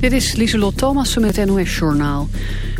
Dit is Lieselot Thomassen met NOS Journaal.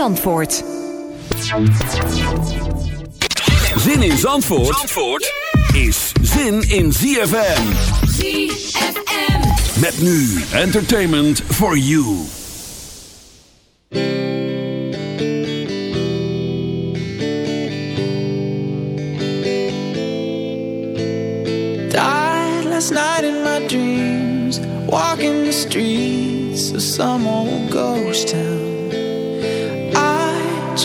Zandvoort. Zin in Zandvoort, Zandvoort yeah! is zin in ZFM. ZFM. Met nu entertainment for you. Died last night in my dreams. Walking the streets of some old ghost town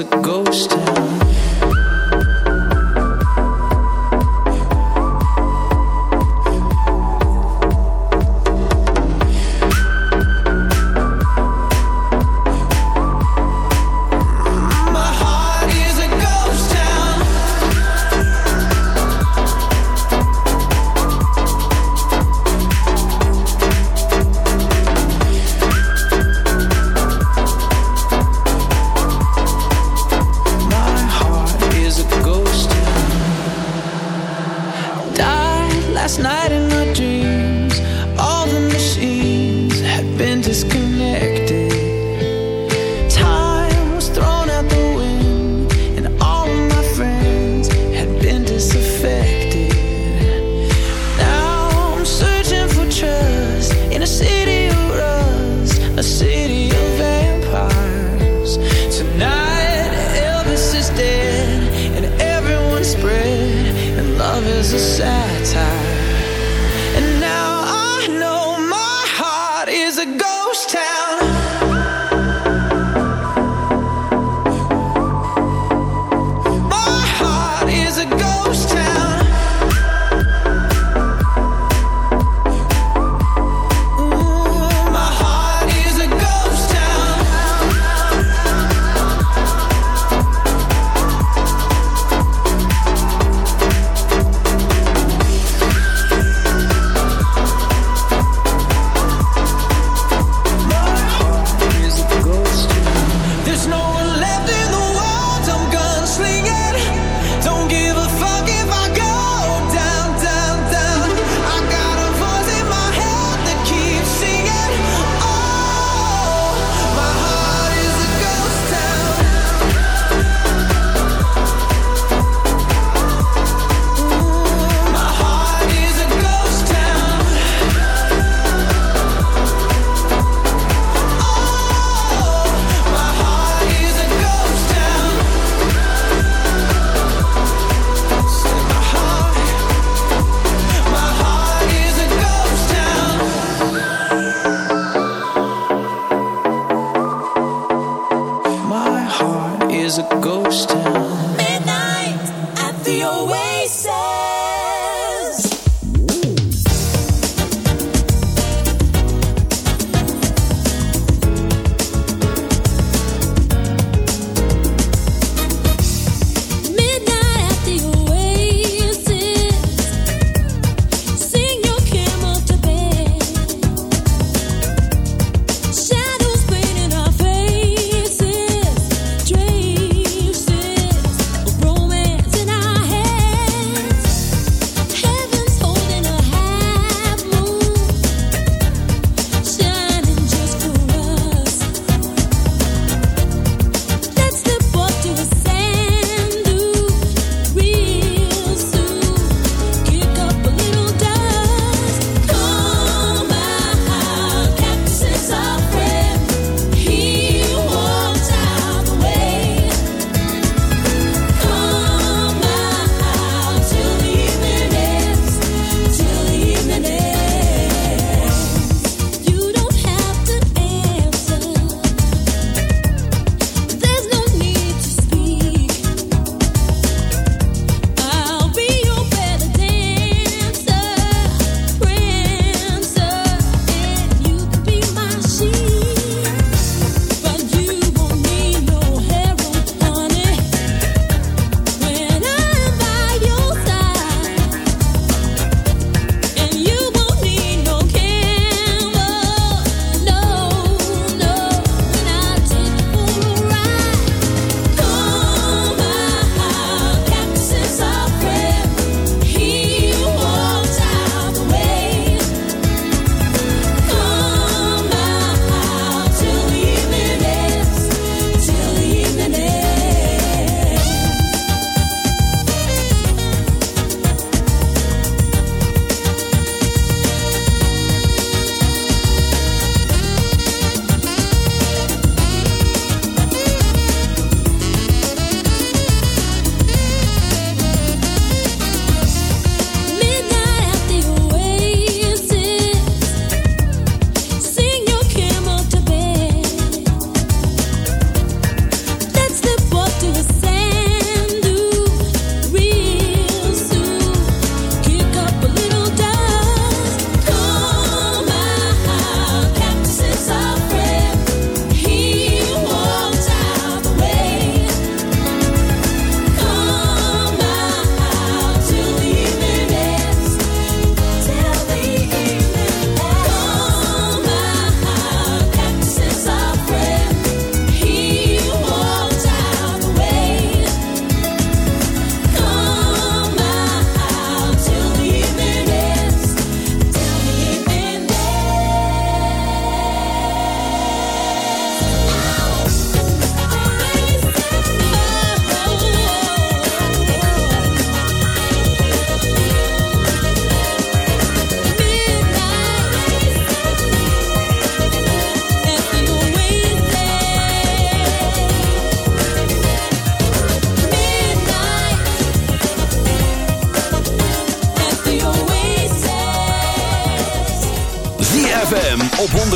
a ghost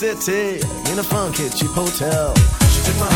city in a funky cheap hotel. She took my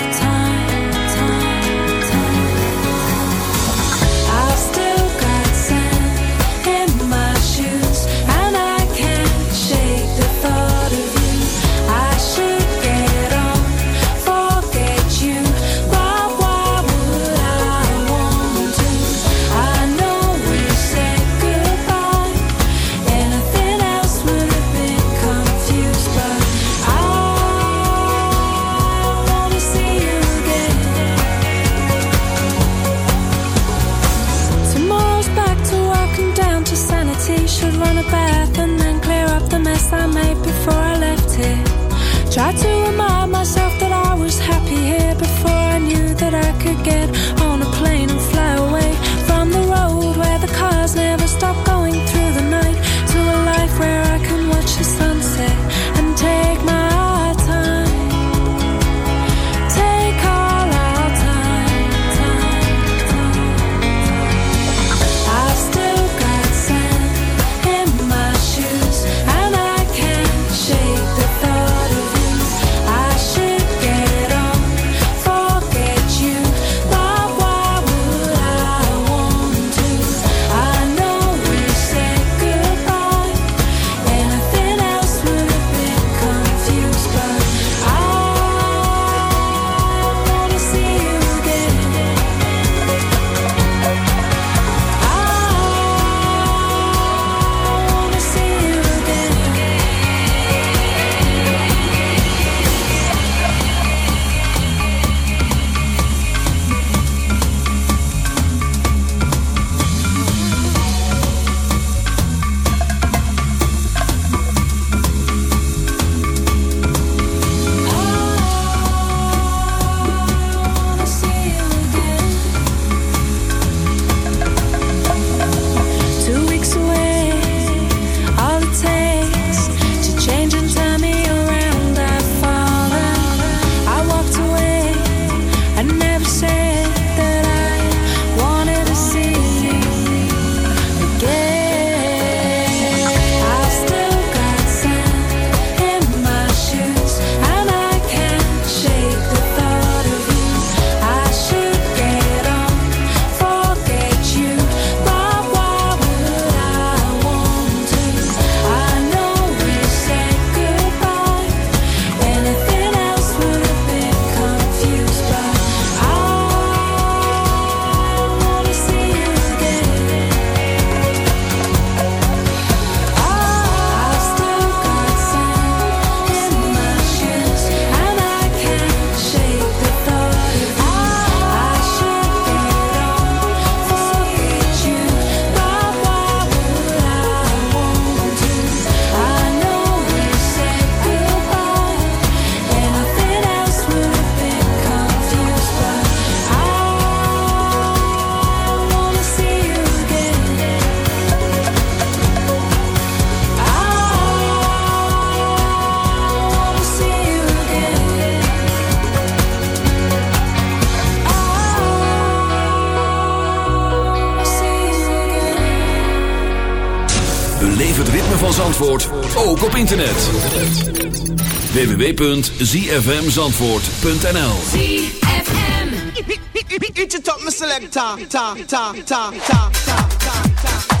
I made before I left here. Tried to remind internet. www.zfmzandvoort.nl ZFM It's a top, my selector. Ta, ta, ta, ta, ta, ta, ta.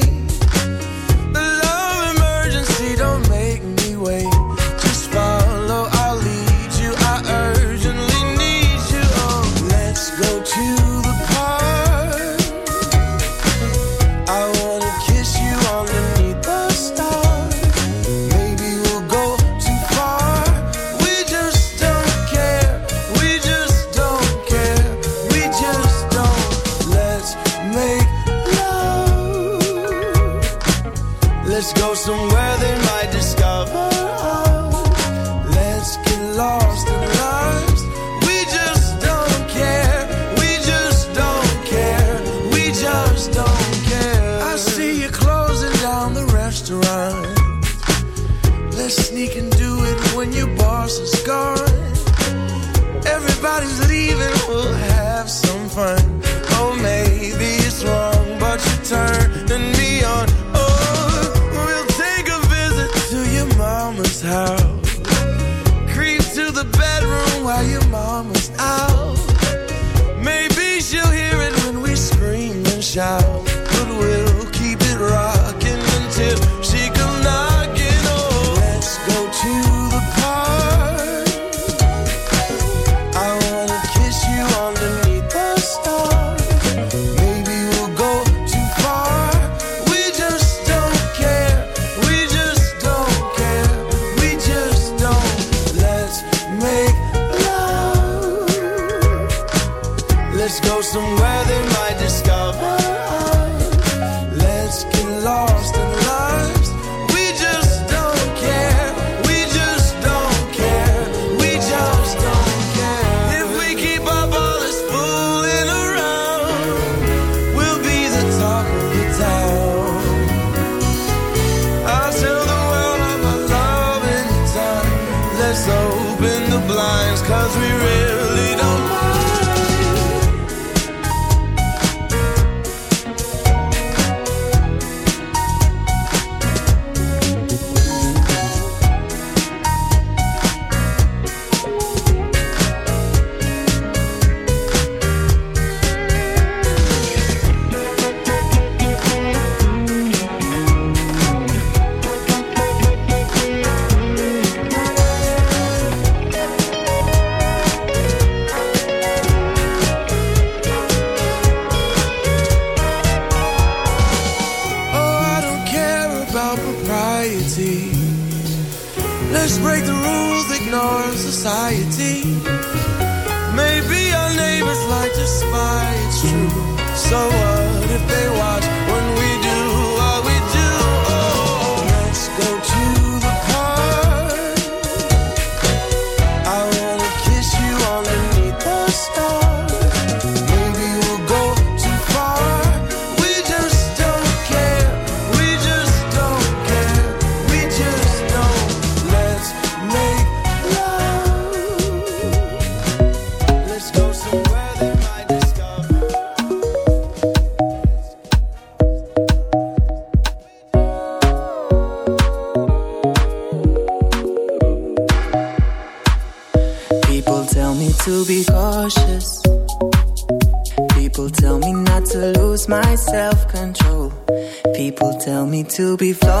to be fine.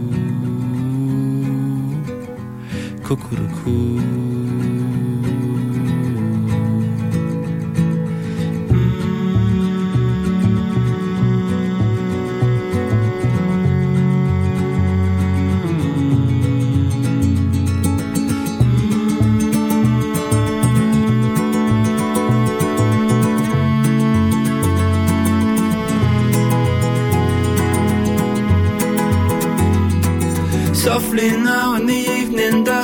cuckoo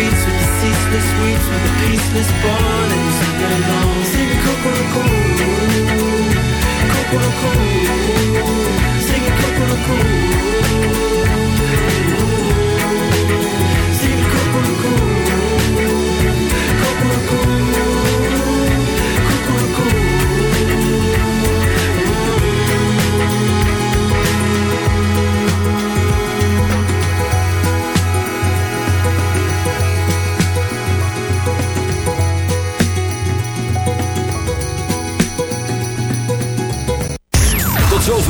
streets with the ceaseless weeds, with the peaceless bond, and we sing it along. Singing Kokoro Cool, Kokoro Cool, singing Kokoro Cool.